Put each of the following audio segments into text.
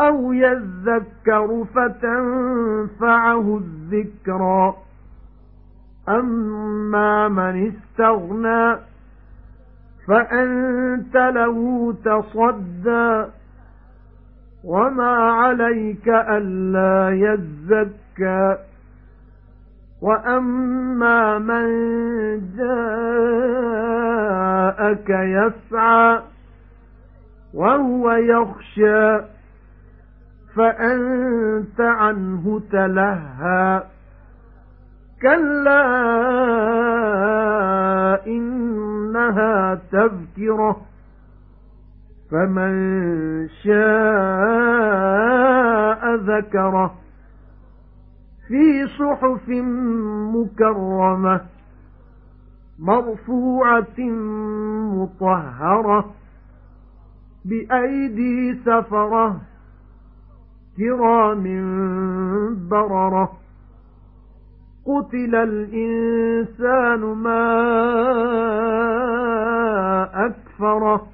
أَوْ يَذَّكَّرُ فَتَنفَعَهُ الذِّكْرَى أَمَّا مَنِ اسْتَغْنَى فَأَنْتَ لَهُ تَصَدَّى. وَمَا عَلَيْكَ أَلَّا يَزَّكَّى. وَأَمَّا مَنْ جَاءَكَ يَسْعَى وَهُوَ يَخْشَى. فَأَنْتَ عَنْهُ تَلَهَّى. كَلَّا إِنَّهَا تَذْكِرَةٌ. فَمَن شَاءَ ذَكَرَهُ. فِي صُحُفٍ مُكَرَّمَةٍ. مَرْفُوعَةٍ مُطَهَّرَةٍ. بِأَيْدِي سَفَرَةٍ. كِرَامٍ بَرَرَةٍ. قُتِلَ الْإِنسَانُ مَا أَكْفَرَهُ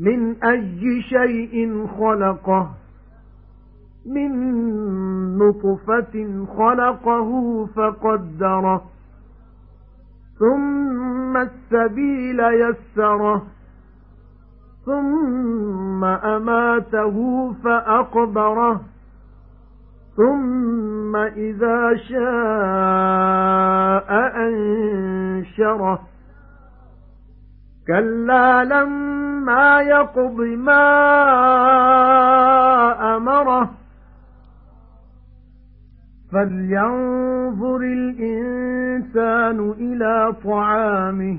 مِنْ أَيِّ شَيْءٍ خَلَقَهُ؟ مِنْ نُطْفَةٍ خَلَقَهُ فَقَدَّرَهُ. ثُمَّ السَّبِيلَ يَسَّرَهُ. ثُمَّ أَمَاتَهُ فَأَقْبَرَهُ. ثُمَّ إِذَا شَاءَ أَنشَرَهُ. كَلَّا لَمَّا يَقْضِ مَا أَمَرَهُ. فَلْيَنظُرِ الْإِنسَانُ إِلَى طَعَامِهِ.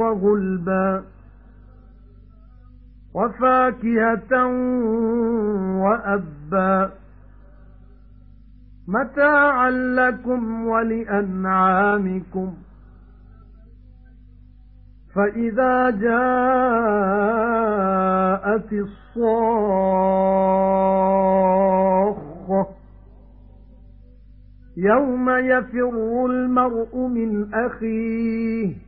غُلْبًا وَفَاكِهَةً وَأَبًّا مَتَاعًا لَكُمْ وَلِأَنْعَامِكُمْ فَإِذَا جَاءَتِ الصَّاخَّةُ يَوْمَ يَفِرُّ الْمَرْءُ مِنْ أَخِيهِ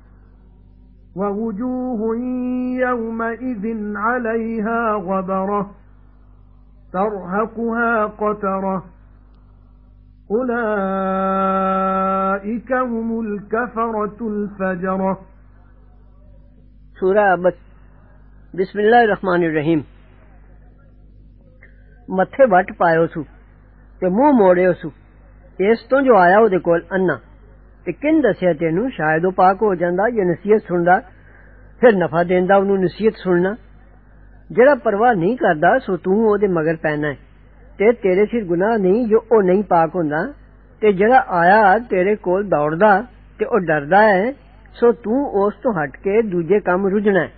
وَوُجُوهٌ يَوْمَئِذٍ عَلَيْهَا غَبَرَةٌ تَرْهَقُهَا قَتَرَةٌ أُولَئِكَ هُمُ الْكَفَرَةُ الْفَجَرَةُ سورہ ابس بسم اللہ الرحمن الرحیم ਮੱਥੇ ਵੱਟ ਪਾਇਓ ਸੂ ਤੇ ਮੂੰਹ ਮੋੜਿਓ ਸੂ ਇਸ ਤੋਂ ਜੋ ਆਇਆ ਉਹਦੇ ਕੋਲ ਅੰਨਾ ਤੇ ਕਿੰਨ ਦੱਸਿਆ ਤੈਨੂੰ ਸ਼ਾਇਦ ਉਹ ਪਾਕ ਹੋ ਜਾਂਦਾ ਜਾਂ ਨਸੀਹਤ ਸੁਣਦਾ ਫਿਰ ਨਫਾ ਦੇਂਦਾ ਉਹਨੂੰ ਨਸੀਹਤ ਸੁਣਨਾ ਜਿਹੜਾ ਪਰਵਾਹ ਨਹੀਂ ਕਰਦਾ ਸੋ ਤੂੰ ਉਹਦੇ ਮਗਰ ਪੈਣਾ ਹੈ ਤੇ ਤੇਰੇ ਸਿਰ ਗੁਨਾਹ ਨਹੀਂ ਜੋ ਉਹ ਨਹੀਂ ਪਾਕ ਹੁੰਦਾ ਤੇ ਜਿਹੜਾ ਆਇਆ ਤੇਰੇ ਕੋਲ ਦੌੜਦਾ ਤੇ ਉਹ ਡਰਦਾ ਹੈ ਸੋ ਤੂੰ ਉਸ ਤੋਂ ਹਟ ਕੇ ਦੂਜੇ ਕੰਮ ਰੁਝਣਾ ਹੈ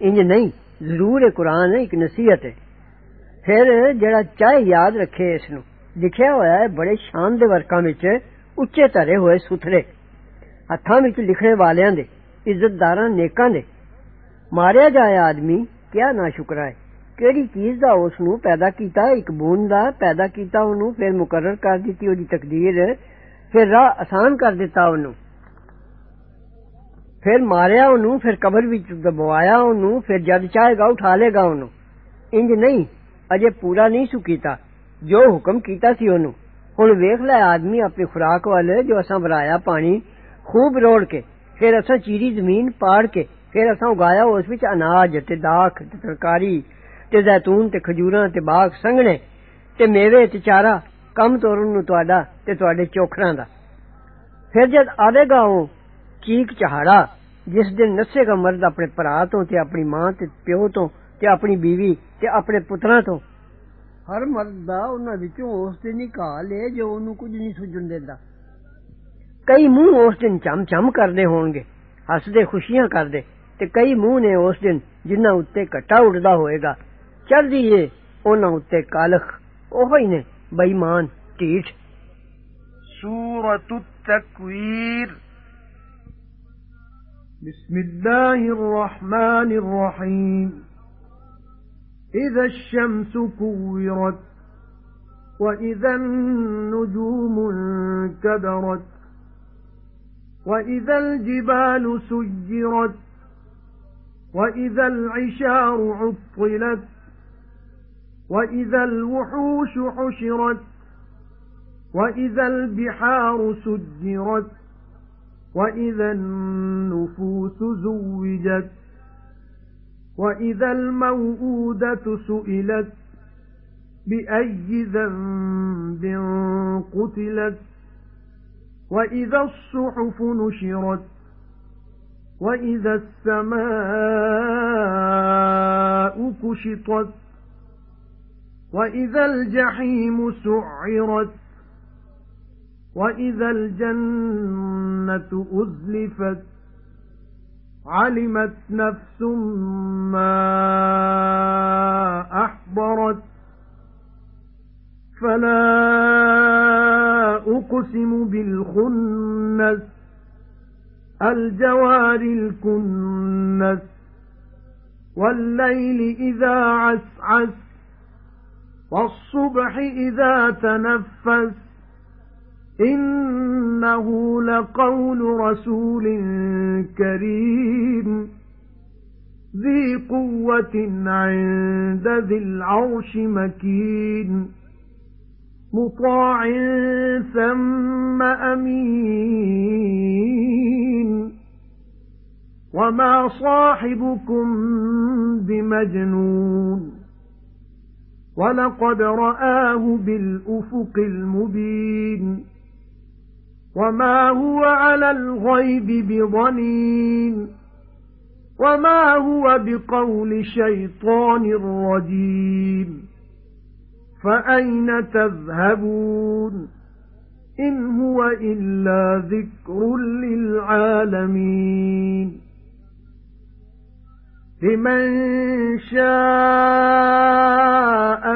ਇੰਜ ਨਹੀਂ ਜ਼ਰੂਰ ਇਹ ਕੁਰਾਨ ਇੱਕ ਨਸੀਹਤ ਹੈ ਫਿਰ ਜਿਹੜਾ ਚਾਹੇ ਯਾਦ ਰੱਖੇ ਇਸ ਨੂੰ ਲਿਖਿਆ ਹੋਇਆ ਹੈ ਬੜੇ ਸ਼ਾਨ ਦੇ ਵਰਕਾਂ ਵਿੱਚ ਉੱਚੇ ਧਰੇ ਹੋਏ ਸੁਥਰੇ ਹੱਥਾਂ ਵਿੱਚ ਲਿਖਣੇ ਵਾਲਿਆਂ ਦੇ ਇੱਜ਼ਤਦਾਰਾਂ ਨੇਕਾਂ ਦੇ ਮਾਰਿਆ ਜਾਏ ਆਦਮੀ ਕਿਆ ਨਾ ਸ਼ੁਕਰਾ ਹੈ ਕਿਹੜੀ ਚੀਜ਼ ਦਾ ਉਸ ਨੂੰ ਪੈਦਾ ਕੀਤਾ ਇੱਕ ਬੂੰਦ ਦਾ ਪੈਦਾ ਕੀਤਾ ਉਹਨੂੰ ਫਿਰ ਮੁਕਰਰ ਕਰ ਦਿੱਤੀ ਉਹਦੀ ਤਕਦੀਰ ਫਿਰ ਰਾਹ ਆਸਾਨ ਕਰ ਦਿੱਤਾ ਉਹਨੂੰ ਫਿਰ ਮਾਰਿਆ ਉਹਨੂੰ ਫਿਰ ਕਬਰ ਵਿੱਚ ਦਬਵਾਇਆ ਉਹਨੂੰ ਫਿਰ ਜਦ ਚਾਹੇਗਾ ਉਠਾ ਲੇਗਾ ਉਹਨੂੰ ਇੰਜ ਨਹੀਂ ਅਜੇ ਪੂਰਾ ਨਹੀਂ ਸੁ ਕੀਤਾ ਜੋ ਹੁਕਮ ਕੀਤਾ ਸੀ ਉਹਨੂੰ ہن ویکھ لے آدمی اپنی خوراک والے جو اساں بھرایا پانی خوب روڑ کے پھر اساں چیری زمین پاڑ کے پھر اساں اگایا اس وچ اناج تے داکھ تے ترکاری تے زیتون تے کھجوراں تے باغ سنگنے تے میوے تے چارہ کم توڑن نو تہاڈا تے تہاڈے چوکھراں دا پھر جد آوے گا أو چیک چہاڑا جس دن نسے گا مرد اپنے پرا تو تے اپنی ماں تے پیو تو تے اپنی بیوی تے اپنے پتراں تو ਹਰ ਮਰਦ ਦਾ ਉਹਨਾਂ ਵਿੱਚੋਂ ਉਸ ਦਿਨ ਹੀ ਘਾਲ ਏ ਜੋ ਉਹਨੂੰ ਕੁਝ ਨਹੀਂ ਸੁਝਣ ਦਿੰਦਾ ਕਈ ਮੂੰਹ ਉਸ ਦਿਨ ਚਮ ਚਮ ਕਰਦੇ ਹੋਣਗੇ ਹੱਸਦੇ ਖੁਸ਼ੀਆਂ ਕਰਦੇ ਤੇ ਕਈ ਮੂੰਹ ਨੇ ਉਸ ਦਿਨ ਜਿਨ੍ਹਾਂ ਉੱਤੇ ਘਟਾ ਉੱਡਦਾ ਹੋਏਗਾ ਚੜਦੀ ਏ ਉਹਨਾਂ ਉੱਤੇ ਕਾਲਖ ਉਹ ਹੀ ਨੇ ਬੇਈਮਾਨ ਢੀਠ سورة التكوير بسم الله الرحمن الرحيم إذا الشمس كورت وإذا النجوم انكدرت وإذا الجبال سجرت وإذا العشار عطلت وإذا الوحوش حشرت وإذا البحار سجرت وإذا النفوس زوجت وَإِذَا الْمَوْءُودَةُ سُئِلَتْ بِأَيِّ ذَنبٍ قُتِلَتْ وَإِذَا الصُّحُفُ نُشِرَتْ وَإِذَا السَّمَاءُ كُشِطَتْ وَإِذَا الْجَحِيمُ سُعِّرَتْ وَإِذَا الْجَنَّةُ أُزْلِفَتْ عَلِمَتْ نَفْسٌ مَا أَحْضَرَتْ فَلَا أُقْسِمُ بِالْخُنَّسِ الْجَوَارِ الْكُنَّسِ وَاللَّيْلِ إِذَا عَسْعَسَ وَالصُّبْحِ إِذَا تَنَفَّسَ إِنَّهُ لَقَوْلُ رَسُولٍ كَرِيمٍ. ذِي قُوَّةٍ عِندَ ذِي الْعَرْشِ مَكِينٍ. مُطَاعٍ ثَمَّ أَمِينٍ. وَمَا صَاحِبُكُمْ بِمَجْنُونٍ. وَلَقَدْ رَآهُ بِالْأُفُقِ الْمُبِينِ. وَمَا هُوَ عَلَى الْغَيْبِ بِضَنِينٍ وَمَا هُوَ بِقَوْلِ شَيْطَانٍ رَجِيمٍ فَأَيْنَ تَذْهَبُونَ إِنْ هُوَ إِلَّا ذِكْرٌ لِلْعَالَمِينَ لِمَن شَاءَ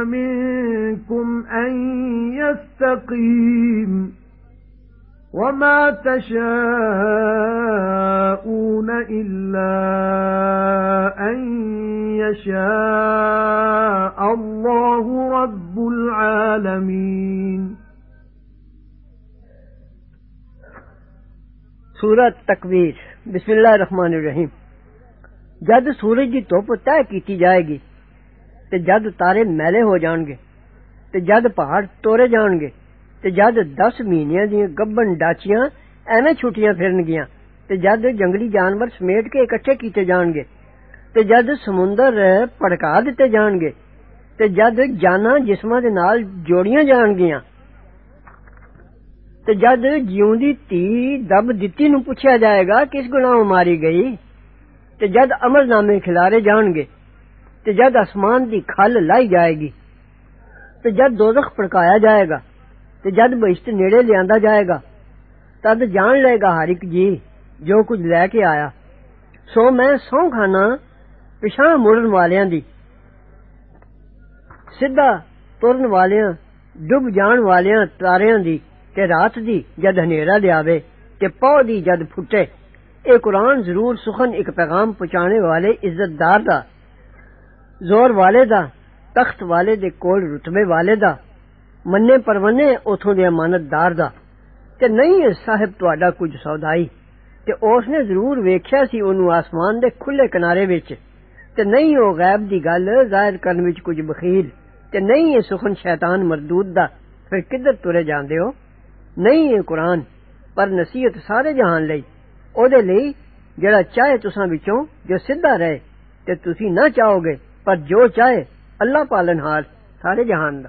مِنكُمْ أَن يَسْتَقِيمَ وَمَا تَشَاءُونَ إِلَّا أَن يَشَاءَ اللَّهُ رَبُّ الْعَالَمِينَ سورة تکویر بسم اللہ الرحمن الرحیم ਜਦ ਸੂਰਜ ਦੀ ਧੁੱਪ ਤੈਅ ਕੀਤੀ ਜਾਏਗੀ ਤੇ ਜਦ ਤਾਰੇ ਮੈਲੇ ਹੋ ਜਾਣਗੇ ਤੇ ਜਦ ਪਹਾੜ ਤੋਰੇ ਜਾਣਗੇ ਤੇ ਜਦ 10 ਮਹੀਨਿਆਂ ਦੀਆਂ ਗੱਬਨ ਡਾਚੀਆਂ ਐਵੇਂ ਛੁੱਟੀਆਂ ਫਿਰਨਗੀਆਂ ਤੇ ਜਦ ਜੰਗਲੀ ਜਾਨਵਰ ਸਮੇਟ ਕੇ ਇਕੱਠੇ ਕੀਤੇ ਜਾਣਗੇ ਤੇ ਜਦ ਸਮੁੰਦਰ ਭੜਕਾ ਦਿੱਤੇ ਜਾਣਗੇ ਤੇ ਜਦ ਜਾਨਾਂ ਜਿਸਮਾਂ ਦੇ ਨਾਲ ਜੋੜੀਆਂ ਜਾਣਗੀਆਂ ਤੇ ਜਦ ਜਿਉਂਦੀ ਧੀ ਦਬ ਦਿੱਤੀ ਨੂੰ ਪੁੱਛਿਆ ਜਾਏਗਾ ਕਿਸ ਗੁਨਾਹ ਮਾਰੀ ਗਈ ਤੇ ਜਦ ਅਮਲਨਾਮੇ ਖਿਲਾਰੇ ਜਾਣਗੇ ਤੇ ਜਦ ਅਸਮਾਨ ਦੀ ਖੱਲ ਲਾਈ ਜਾਏਗੀ ਤੇ ਜਦ ਦੋਜ਼ਖ ਭੜਕਾਇਆ ਜਾਏਗਾ ਤੇ ਜਦ ਬਹਿਸ਼ਤ ਨੇੜੇ ਲਿਆਂਦਾ ਜਾਏਗਾ ਤਦ ਜਾਣ ਲਏਗਾ ਹਰ ਇੱਕ ਜੀ ਜੋ ਕੁਝ ਲੈ ਕੇ ਆਇਆ ਸੋ ਮੈਂ ਸੌਂ ਖਾਣਾ ਪਿਛਾਂ ਮੁੜਨ ਵਾਲਿਆਂ ਦੀ ਸਿੱਧਾ ਤੁਰਨ ਵਾਲਿਆਂ ਡੁੱਬ ਜਾਣ ਵਾਲਿਆਂ ਤਾਰਿਆਂ ਦੀ ਤੇ ਰਾਤ ਦੀ ਜਦ ਹਨੇਰਾ ਲਿਆਵੇ ਤੇ ਪੌ ਦੀ ਜਦ ਫੁੱਟੇ ਇਹ ਕੁਰਾਨ ਜ਼ਰੂਰ ਸੁਖਨ ਇੱਕ ਪੈਗਾਮ ਪਹੁੰਚਾਣੇ ਵਾਲੇ ਇੱਜ਼ਤਦਾਰ ਦਾ ਜ਼ੋਰ ਵਾਲੇ ਦਾ ਤਖਤ ਵਾਲੇ ਦੇ ਕੋਲ ਰੁਤਬੇ ਵਾਲੇ ਦਾ ਮੰਨੇ ਪਰਵਨੇ ਉਥੋਂ ਦੇ ਅਮਾਨਤਦਾਰ ਦਾ ਤੇ ਨਹੀਂ ਹੈ ਸਾਹਿਬ ਤੁਹਾਡਾ ਕੁਝ ਸੌਦਾਈ ਤੇ ਉਸ ਨੇ ਜ਼ਰੂਰ ਵੇਖਿਆ ਸੀ ਉਹਨੂੰ ਆਸਮਾਨ ਦੇ ਖੁੱਲੇ ਕਿਨਾਰੇ ਵਿੱਚ ਤੇ ਨਹੀਂ ਉਹ ਗੈਬ ਦੀ ਗੱਲ ਜ਼ਾਹਿਰ ਕਰਨ ਵਿੱਚ ਕੁਝ ਬਖੀਲ ਤੇ ਨਹੀਂ ਇਹ ਸੁਖਨ ਸ਼ੈਤਾਨ ਮਰਦੂਦ ਦਾ ਫਿਰ ਕਿੱਧਰ ਤੁਰੇ ਜਾਂਦੇ ਹੋ ਨਹੀਂ ਇਹ ਕੁਰਾਨ ਪਰ ਨਸੀਹਤ ਸਾਰੇ ਜਹਾਨ ਲਈ ਉਹਦੇ ਲਈ ਜਿਹੜਾ ਚਾਹੇ ਤੁਸਾਂ ਵਿੱਚੋਂ ਜੋ ਸਿੱਧਾ ਰਹੇ ਤੇ ਤੁਸੀਂ ਨਾ ਚਾਹੋਗੇ ਪਰ ਜੋ ਚਾਹੇ ਅੱਲਾ ਪਾਲਨਹਾਰ ਸਾਰੇ ਜਹਾਨ ਦਾ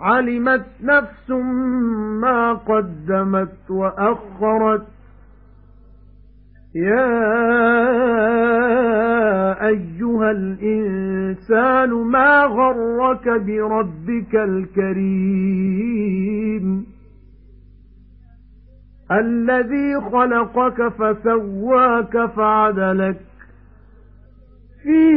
علمت نفس ما قدمت وأخرت يا أيها الإنسان ما غرك بربك الكريم الذي خلقك فسواك فعدلك في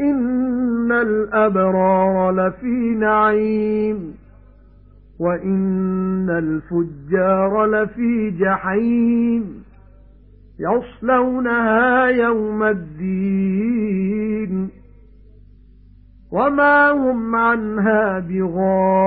إِنَّ الْأَبْرَارَ لَفِي نَعِيمٍ وَإِنَّ الْفُجَّارَ لَفِي جَحِيمٍ يَصْلَوْنَهَا يَوْمَ الدِّينِ وَمَا هُمْ عَنْهَا بِغَائِبِينَ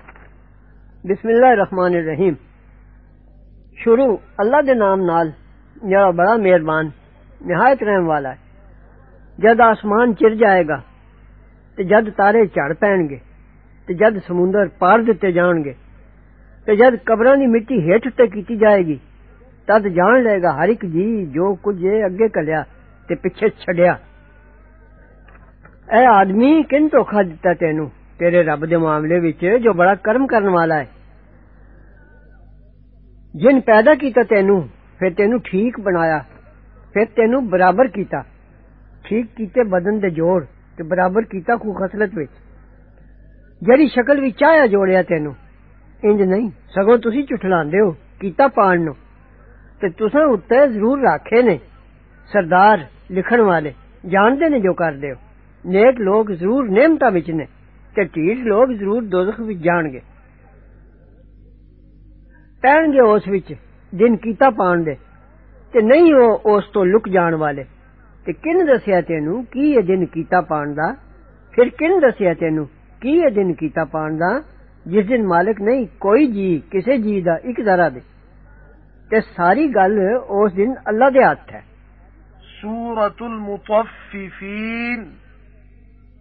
بسم اللہ الرحمن الرحیم۔ شروع اللہ دے نام نال جڑا بڑا مہربان، نہایت رحم والا ہے۔ جد آسمان چر جائے گا، تے جد تارے چڑھ پین گے، تے جد سمندر پار دتے جان گے، تے جد قبراں دی مٹی ہیٹھ تے کیتی جائے گی، تد جان لے گا ہر ایک جی جو کچھ اے اگے کلیا تے پیچھے چھڈیا۔ اے آدمی، کن دھوکھا دیتا تینوں؟ ਤੇਰੇ ਰੱਬ ਦੇ ਮਾਮਲੇ ਵਿੱਚ ਜੋ ਬੜਾ ਕਰਮ ਕਰਨ ਵਾਲਾ ਹੈ ਜਿਨ ਪੈਦਾ ਕੀਤਾ ਤੈਨੂੰ ਫਿਰ ਤੈਨੂੰ ਠੀਕ ਬਣਾਇਆ ਫਿਰ ਤੈਨੂੰ ਬਰਾਬਰ ਕੀਤਾ ਠੀਕ ਕੀਤੇ ਬਦਨ ਦੇ ਜੋੜ ਤੇ ਬਰਾਬਰ ਕੀਤਾ ਖੂ ਖਸਲਤ ਵਿੱਚ ਜਿਹੜੀ ਸ਼ਕਲ ਵਿੱਚ ਆਇਆ ਜੋੜਿਆ ਤੈਨੂੰ ਇੰਜ ਨਹੀਂ ਸਗੋਂ ਤੁਸੀਂ ਝੁਠਲਾਉਂਦੇ ਹੋ ਕੀਤਾ ਪਾਣ ਨੂੰ ਤੇ ਤੁਸੀਂ ਉੱਤੇ ਜ਼ਰੂਰ ਰੱਖੇ ਨੇ ਸਰਦਾਰ ਲਿਖਣ ਵਾਲੇ ਜਾਣਦੇ ਨੇ ਜੋ ਕਰਦੇ ਹੋ ਨੇਕ ਲੋਕ ਜ਼ਰੂਰ ਨੇਮਤਾਂ ਵਿੱਚ ਨੇ ਤੇ ਢੀਠ ਲੋਕ ਜ਼ਰੂਰ ਦੋਜ਼ਖ ਵਿੱਚ ਜਾਣਗੇ ਪੈਣਗੇ ਉਸ ਵਿੱਚ ਜਿਨ ਕੀਤਾ ਪਾਣ ਦੇ ਤੇ ਨਹੀਂ ਉਹ ਉਸ ਤੋਂ ਲੁਕ ਜਾਣ ਵਾਲੇ ਤੇ ਕਿਨ ਦੱਸਿਆ ਤੈਨੂੰ ਕੀ ਇਹ ਦਿਨ ਕੀਤਾ ਪਾਣ ਦਾ ਫਿਰ ਕਿਨ ਦੱਸਿਆ ਤੈਨੂੰ ਕੀ ਇਹ ਦਿਨ ਕੀਤਾ ਪਾਣ ਦਾ ਜਿਸ ਦਿਨ ਮਾਲਕ ਨਹੀਂ ਕੋਈ ਜੀ ਕਿਸੇ ਜੀ ਦਾ ਇੱਕ ਜ਼ਰਾ ਦੇ ਤੇ ਸਾਰੀ ਗੱਲ ਉਸ ਦਿਨ ਅੱਲਾ ਦੇ ਹੱਥ ਹੈ ਸੂਰਤੁਲ ਮੁਤੱਫਫੀਨ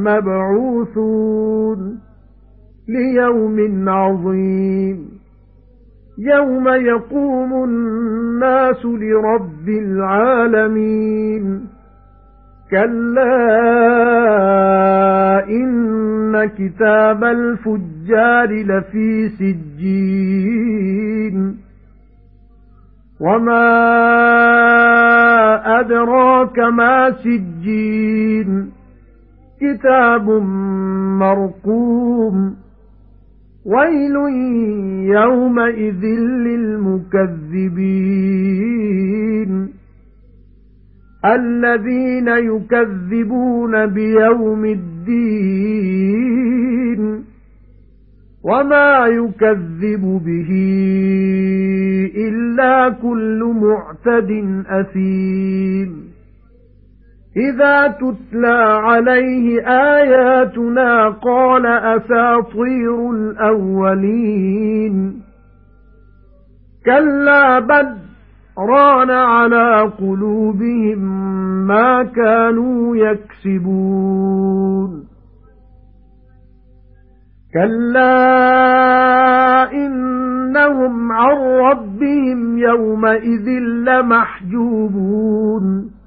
مَبْعُوثُونَ لِيَوْمٍ عَظِيمٍ. يَوْمَ يَقُومُ النَّاسُ لِرَبِّ الْعَالَمِينَ. كَلَّا إِنَّ كِتَابَ الْفُجَّارِ لَفِي سِجِّينٍ. وَمَا أَدْرَاكَ مَا سِجِّينٌ. كِتَابٌ مَّرْقُومٌ. وَيْلٌ يَوْمَئِذٍ لِّلْمُكَذِّبِينَ. الَّذِينَ يُكَذِّبُونَ بِيَوْمِ الدِّينِ. وَمَا يُكَذِّبُ بِهِ إِلَّا كُلُّ مُعْتَدٍ أَثِيمٍ. إِذَا تُتْلَى عَلَيْهِ آيَاتُنَا قَالَ أَسَاطِيرُ الْأَوَّلِينَ. كَلَّا بَلْ رَانَ عَلَى قُلُوبِهِم مَّا كَانُوا يَكْسِبُونَ. كَلَّا إِنَّهُمْ عَن رَّبِّهِمْ يَوْمَئِذٍ لَّمَحْجُوبُونَ.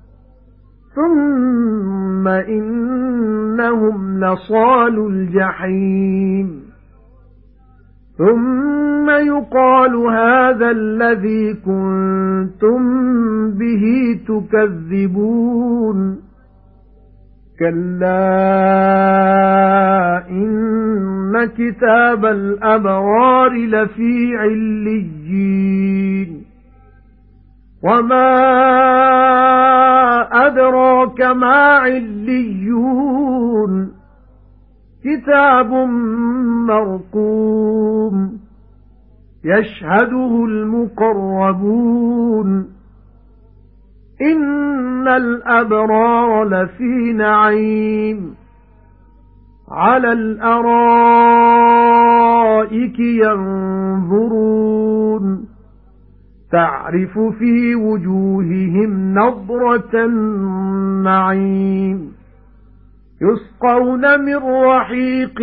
ثُمَّ إِنَّهُمْ لَصَالُو الْجَحِيمِ ثُمَّ يُقَالُ هَذَا الَّذِي كُنتُم بِهِ تُكَذِّبُونَ كَلَّا إِنَّ كِتَابَ الْأَبْرَارِ لَفِي عِلِّيِّينَ وَمَا أَدْرَاكَ مَا عِلِّيُّونَ كِتَابٌ مَّرْقُومٌ يَشْهَدُهُ الْمُقَرَّبُونَ إِنَّ الْأَبْرَارَ لَفِي نَعِيمٍ عَلَى الْأَرَائِكِ يَنظُرُونَ تَعْرِفُ فِي وُجُوهِهِمْ نَضْرَةَ النَّعِيمِ. يُسْقَوْنَ مِنْ رَحِيقٍ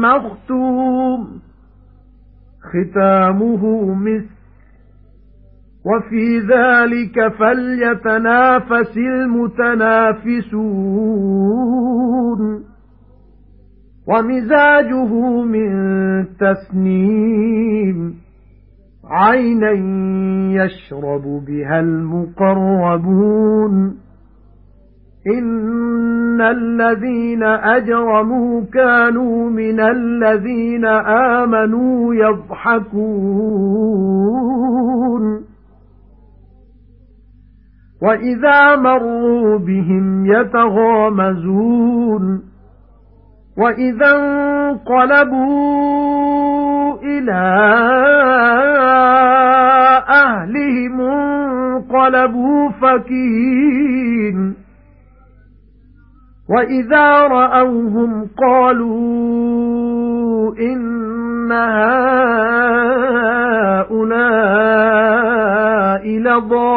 مَخْتُومٍ. خِتَامُهُ مِسْكٌ. وَفِي ذَلِكَ فَلْيَتَنَافَسِ الْمُتَنَافِسُونَ. وَمِزَاجُهُ مِنْ تَسْنِيمٍ. عَيْنًا يَشْرَبُ بِهَا الْمُقَرَّبُونَ. إِنَّ الَّذِينَ أَجْرَمُوا كَانُوا مِنَ الَّذِينَ آمَنُوا يَضْحَكُونَ. وَإِذَا مَرُّوا بِهِمْ يَتَغَامَزُونَ. وَإِذَا انقَلَبُوا إِلَى أَهْلِهِمْ انقَلَبُوا فَكِهِينَ وَإِذَا رَأَوْهُمْ قَالُوا إِنَّ هَؤُلَاءِ لَضَالُّونَ.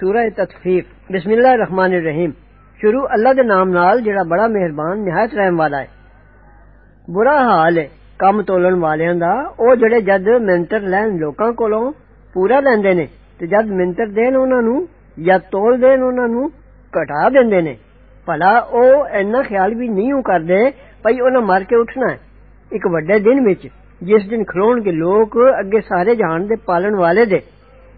سورہ تطفیف۔ بسم الله الرحمن الرحيم۔ شروع اللہ دے نام نال، جڑا بڑا مہربان، نہایت رحم والا ہے۔ برا حال ہے، کم تولن والیاں دا، او جڑے جد منتر لین لوکاں کولو پورا لیندے نے، تے جد منتر دین انہاں نو یا تول دین انہاں نو کٹا دیندے نے۔ بھلا او اینا خیال بھی نہیں کردے بھئی انہاں مر کے اٹھنا ہے۔ ایک وڈے دن وچ، جس دن کھلون کے لوگ اگے سارے جہان دے پالن والے دے۔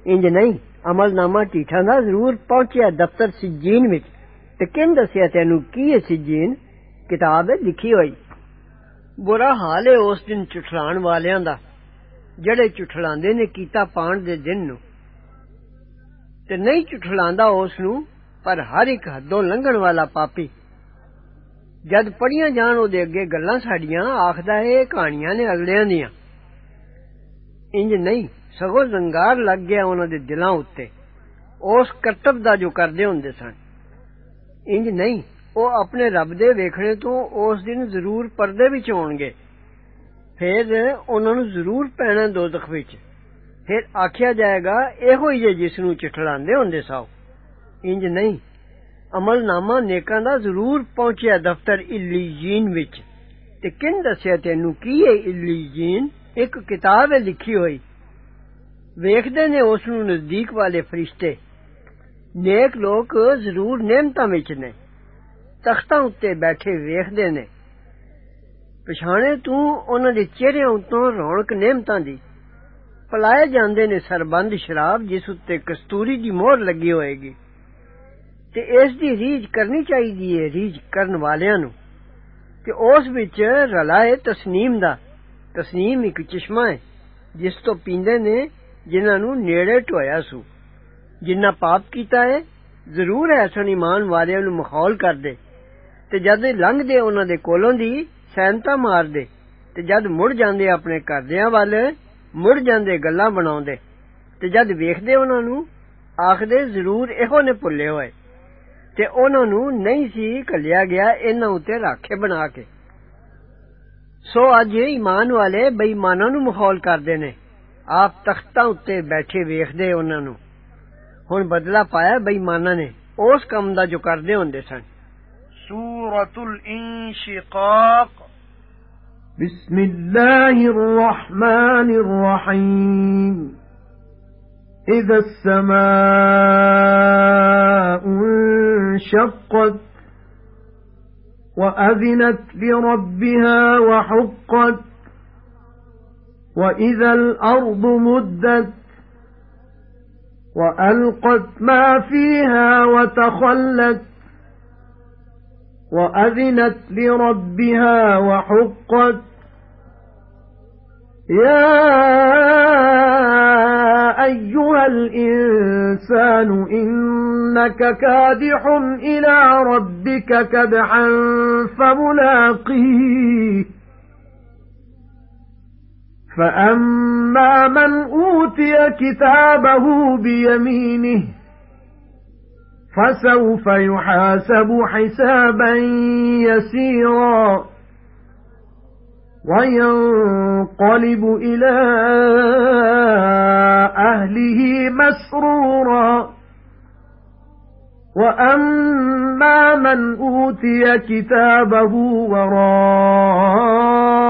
انج نہیں ਅਮਲਨਾਮਾ ਢੀਠਾਂ ਦਾ ਜ਼ਰੂਰ ਪਹੁੰਚਿਆ ਦਫ਼ਤਰ ਸਿਜੀਨ ਵਿੱਚ ਤੇ ਕਿੰਨ ਦੱਸਿਆ ਤੈਨੂੰ ਕੀ ਹੈ ਸਿਜੀਨ ਕਿਤਾਬ ਹੈ ਲਿਖੀ ਹੋਈ ਬੁਰਾ ਹਾਲ ਹੈ ਉਸ ਦਿਨ ਝੁਠਲਾਣ ਵਾਲਿਆਂ ਦਾ ਜਿਹੜੇ ਝੁਠਲਾਉਂਦੇ ਨੇ ਕੀਤਾ ਪਾਣ ਦੇ ਦਿਨ ਨੂੰ ਤੇ ਨਹੀਂ ਝੁਠਲਾਉਂਦਾ ਉਸ ਨੂੰ ਪਰ ਹਰ ਇੱਕ ਹੱਦੋਂ ਲੰਘਣ ਵਾਲਾ ਪਾਪੀ ਜਦ ਪੜੀਆਂ ਜਾਣ ਉਹਦੇ ਅੱਗੇ ਗੱਲਾਂ ਸਾਡੀਆਂ ਆਖਦਾ ਏ ਕਹਾਣੀਆਂ ਨੇ ਅਗਲਿਆਂ ਦੀਆਂ ਇੰਜ ਨਹੀਂ ਸਗੋਂ ਜ਼ੰਗਾਰ ਲੱਗ ਗਿਆ ਉਹਨਾਂ ਦੇ ਦਿਲਾਂ ਉੱਤੇ ਉਸ ਕਰਤਬ ਦਾ ਜੋ ਕਰਦੇ ਹੁੰਦੇ ਸਨ ਇੰਜ ਨਹੀਂ ਉਹ ਆਪਣੇ ਰੱਬ ਦੇ ਵੇਖਣੇ ਤੋਂ ਉਸ ਦਿਨ ਜ਼ਰੂਰ ਪਰਦੇ ਵਿੱਚ ਹੋਣਗੇ ਫਿਰ ਉਹਨਾਂ ਨੂੰ ਜ਼ਰੂਰ ਪੈਣਾ ਦੋਜ਼ਖ ਵਿੱਚ ਫਿਰ ਆਖਿਆ ਜਾਏਗਾ ਇਹੋ ਹੀ ਜਿਸ ਨੂੰ ਚਿਠਲਾਉਂਦੇ ਹੁੰਦੇ ਸਾਓ ਇੰਜ ਨਹੀਂ ਅਮਲਨਾਮਾ ਨੇਕਾਂ ਦਾ ਜ਼ਰੂਰ ਪਹੁੰਚਿਆ ਦਫ਼ਤਰ ਇਲੀਜੀਨ ਵਿੱਚ ਤੇ ਕਿੰਨ ਦੱਸਿਆ ਤੈਨੂੰ ਕੀ ਹੈ ਇਲੀਜੀਨ ਇੱਕ ਕਿਤਾਬ ਹੈ ਲਿਖੀ ਹੋਈ ਵੇਖਦੇ ਨੇ ਉਸ ਨੂੰ ਨਜ਼ਦੀਕ ਵਾਲੇ ਫਰਿਸ਼ਤੇ ਨੇਕ ਲੋਕ ਜ਼ਰੂਰ ਨਿਮਤਾਂ ਵਿੱਚ ਨੇ ਤਖਤਾਂ ਉੱਤੇ ਬੈਠੇ ਵੇਖਦੇ ਨੇ ਪਛਾਣੇ ਤੂੰ ਉਹਨਾਂ ਦੇ ਚਿਹਰਿਆਂ ਉੱਤੋਂ ਰੌਣਕ ਨਿਮਤਾਂ ਦੀ ਪਲਾਏ ਜਾਂਦੇ ਨੇ ਸਰਬੰਦ ਸ਼ਰਾਬ ਜਿਸ ਉੱਤੇ ਕਸਤੂਰੀ ਦੀ ਮੋਹਰ ਲੱਗੀ ਹੋਏਗੀ ਤੇ ਇਸ ਦੀ ਰੀਝ ਕਰਨੀ ਚਾਹੀਦੀ ਹੈ ਰੀਝ ਕਰਨ ਵਾਲਿਆਂ ਨੂੰ ਕਿ ਉਸ ਵਿੱਚ ਰਲਾਏ ਤਸਨੀਮ ਦਾ ਤਸਨੀਮ ਇੱਕ ਚਸ਼ਮਾ ਹੈ ਜਿਸ ਤੋਂ ਪੀਂਦੇ ਨੇ ਜਿਨ੍ਹਾਂ ਨੂੰ ਨੇੜੇ ਢੋਇਆ ਸੂ ਜਿਨ੍ਹਾਂ ਪਾਪ ਕੀਤਾ ਹੈ ਜ਼ਰੂਰ ਐਸਨ ਈਮਾਨ ਵਾਲਿਆਂ ਨੂੰ ਮਖੌਲ ਕਰਦੇ ਤੇ ਜਦ ਲੰਘਦੇ ਉਹਨਾਂ ਦੇ ਕੋਲੋਂ ਦੀ ਸੈਨਤਾ ਮਾਰਦੇ ਤੇ ਜਦ ਮੁੜ ਜਾਂਦੇ ਆਪਣੇ ਘਰਦਿਆਂ ਵੱਲ ਮੁੜ ਜਾਂਦੇ ਗੱਲਾਂ ਬਣਾਉਂਦੇ ਤੇ ਜਦ ਵੇਖਦੇ ਉਹਨਾਂ ਨੂੰ ਆਖਦੇ ਜ਼ਰੂਰ ਇਹੋ ਨੇ ਭੁੱਲੇ ਹੋਏ ਤੇ ਉਹਨਾਂ ਨੂੰ ਨਹੀਂ ਸੀ ਕੱਲਿਆ ਗਿਆ ਇਹਨਾਂ ਉੱਤੇ ਰਾਖੇ ਬਣਾ ਕੇ ਸੋ ਅੱਜ ਈਮਾਨ ਵਾਲੇ ਬੇਈਮਾਨਾਂ ਨੂੰ ਮਖੌਲ ਕਰਦੇ ਨੇ ਆਪ ਤਖਤਾਂ ਉੱਤੇ ਬੈਠੇ ਵੇਖਦੇ ਉਹਨਾਂ ਨੂੰ ਹੁਣ ਬਦਲਾ ਪਾਇਆ ਬੇਈਮਾਨਾਂ ਨੇ ਉਸ ਕੰਮ ਦਾ ਜੋ ਕਰਦੇ ਹੁੰਦੇ ਸਨ ਸੂਰਤੁਲ ਇਨਸ਼ਿਕਾਕ بسم الله الرحمن الرحيم إذا السماء انشقت وأذنت لربها وحقت وإذا الأرض مدت وألقت ما فيها وتخلت وأذنت لربها وحقت يا أيها الإنسان إنك كادح إلى ربك كدحا فملاقيه فأما من أوتي كتابه بيمينه فسوف يحاسب حسابا يسيرا وينقلب إلى أهله مسرورا وأما من أوتي كتابه وراء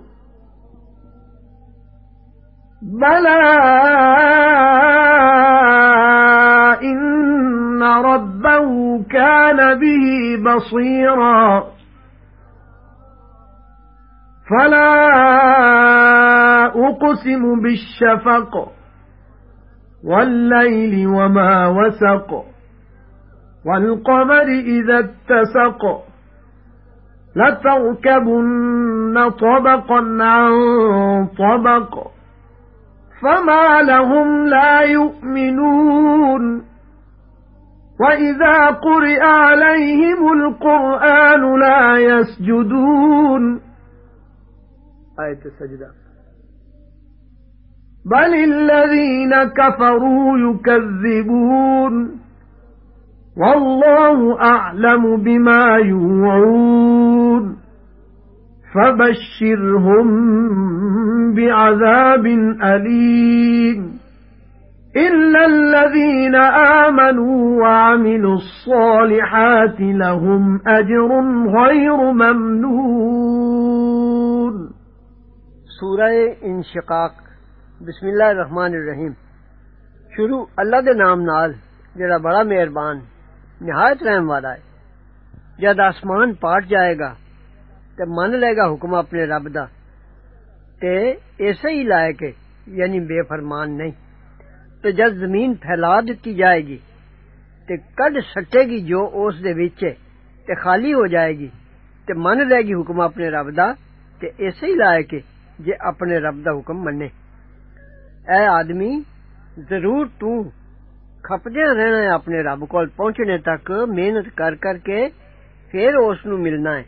بَلَى إِنَّ رَبَّهُ كَانَ بِهِ بَصِيرًا فَلَا أُقْسِمُ بِالشَّفَقِ وَاللَّيْلِ وَمَا وَسَقَ وَالْقَمَرِ إِذَا اتَّسَقَ لَتَرْكَبُنَّ طَبَقًا عَن طَبَقٍ فَمَا لَهُمْ لَا يُؤْمِنُونَ. وَإِذَا قُرِئَ عَلَيْهِمُ الْقُرْآنُ لَا يَسْجُدُونَ. آية السجدة. بل الذين كفروا يكذبون. والله أعلم بما يوعون. فبشرهم بعذاب أليم. إِلَّا الَّذِينَ آمَنُوا وَعَمِلُوا الصَّالِحَاتِ لَهُمْ أَجْرٌ غَيْرُ مَمْنُونٍ. سورہ انشقاق. بسم الله الرحمن الرحيم. شروع اللہ دے نام نال جڑا بڑا مہربان نہایت رحم والا ہے. جد آسمان پاٹ جائے گا تے من لے گا حکم اپنے رب دا تے ایسے ہی لائے کے یعنی بے فرمان نہیں۔ تو جب زمین پھیلا دیتی جائے گی تے کڈ سٹے گی جو اس دے وچ تے خالی ہو جائے گی، تے من لے گی حکم اپنے رب دا تے ایسے ہی لائے کے جے اپنے رب دا حکم منے۔ اے آدمی، ضرور تو کھپدیا رہنا ہے اپنے رب کول پہنچنے تک، محنت کر کر کے پھر اس نو ملنا ہے۔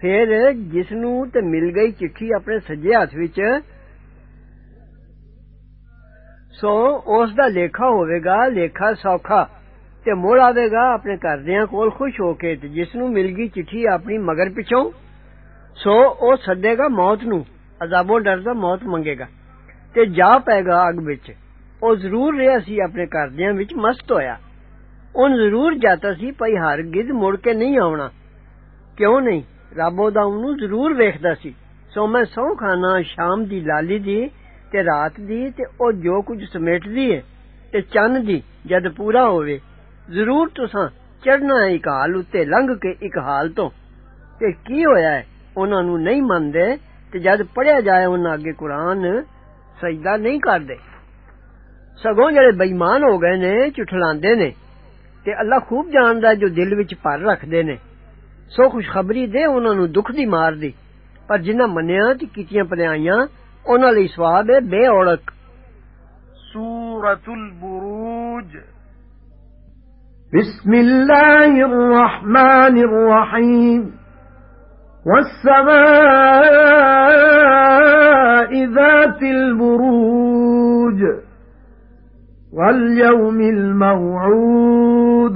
ਫਿਰ ਜਿਸ ਨੂੰ ਤੇ ਮਿਲ ਗਈ ਚਿੱਠੀ ਆਪਣੇ ਸੱਜੇ ਹੱਥ ਵਿੱਚ ਸੋ ਉਸ ਦਾ ਲੇਖਾ ਹੋਵੇਗਾ ਲੇਖਾ ਸੌਖਾ ਤੇ ਮੋੜ ਆਵੇਗਾ ਆਪਣੇ ਘਰਦਿਆਂ ਕੋਲ ਖੁਸ਼ ਹੋ ਕੇ ਤੇ ਜਿਸ ਨੂੰ ਮਿਲ ਗਈ ਚਿੱਠੀ ਆਪਣੀ ਮਗਰ ਪਿਛੋਂ ਸੋ ਉਹ ਸੱਦੇਗਾ ਮੌਤ ਨੂੰ ਅਜ਼ਾਬੋਂ ਡਰਦਾ ਮੌਤ ਮੰਗੇਗਾ ਤੇ ਜਾ ਪੈਗਾ ਅਗ ਵਿੱਚ ਉਹ ਜ਼ਰੂਰ ਰਿਹਾ ਸੀ ਆਪਣੇ ਘਰਦਿਆਂ ਵਿੱਚ ਮਸਤ ਹੋਇਆ ਉਹਨ ਜ਼ਰੂਰ ਜਾਤਾ ਸੀ ਭਈ ਹਰਗਿਜ਼ ਮੁੜ ਕੇ ਨਹੀਂ ਆਉਣਾ ਕਿਉਂ ਨਹੀਂ رابو دا اونوں ضرور ویکھدا سی۔ سو میں سوں کھانا شام دی لالی دی تے رات دی تے أو جو کچھ سمیٹدی ہے تے چن دی جد پورا ہووے۔ ضرور تساں چڑھنا ہے اکحال اتے لنگ کے اکحال تو۔ تے کی ہویا ہے؟ انہاں نو نہیں مندے تے جد پڑھیا جائے انہاں اگے قرآن سجدہ نہیں کردے۔ سگوں جڑے بے ایمان ہو گئے نے جھٹلاندے نے۔ تے اللہ خوب جاندا ہے جو دل وچ پر رکھدے نے۔ ਸੋ ਖੁਸ਼ਖਬਰੀ ਦੇ ਉਹਨਾਂ ਨੂੰ ਦੁੱਖ ਦੀ ਮਾਰ ਦੇ ਪਰ ਜਿਨ੍ਹਾਂ ਮੰਨਿਆ ਤੇ ਕੀਤੀਆਂ ਪਰਿਆਈਆਂ ਉਹਨਾਂ ਲਈ ਸਵਾਬ ਹੈ ਬੇਔੜਕ ਸੂਰਤੁਲ ਬੁਰੂਜ بسم الله الرحمن الرحيم والسماء ذات البروج واليوم الموعود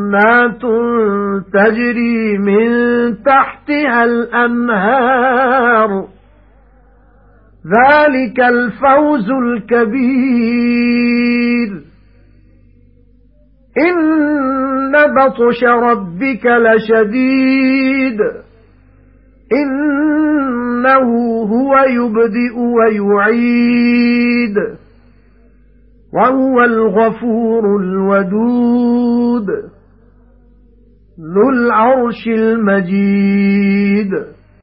تَجْرِي مِن تَحْتِهَا الْأَنْهَارُ. ذَلِكَ الْفَوْزُ الْكَبِيرُ. إِنَّ بَطْشَ رَبِّكَ لَشَدِيدٌ. إِنَّهُ هُوَ يُبْدِئُ وَيُعِيدُ. وَهُوَ الْغَفُورُ الْوَدُودُ. ذُو الْعَرْشِ الْمَجِيدُ.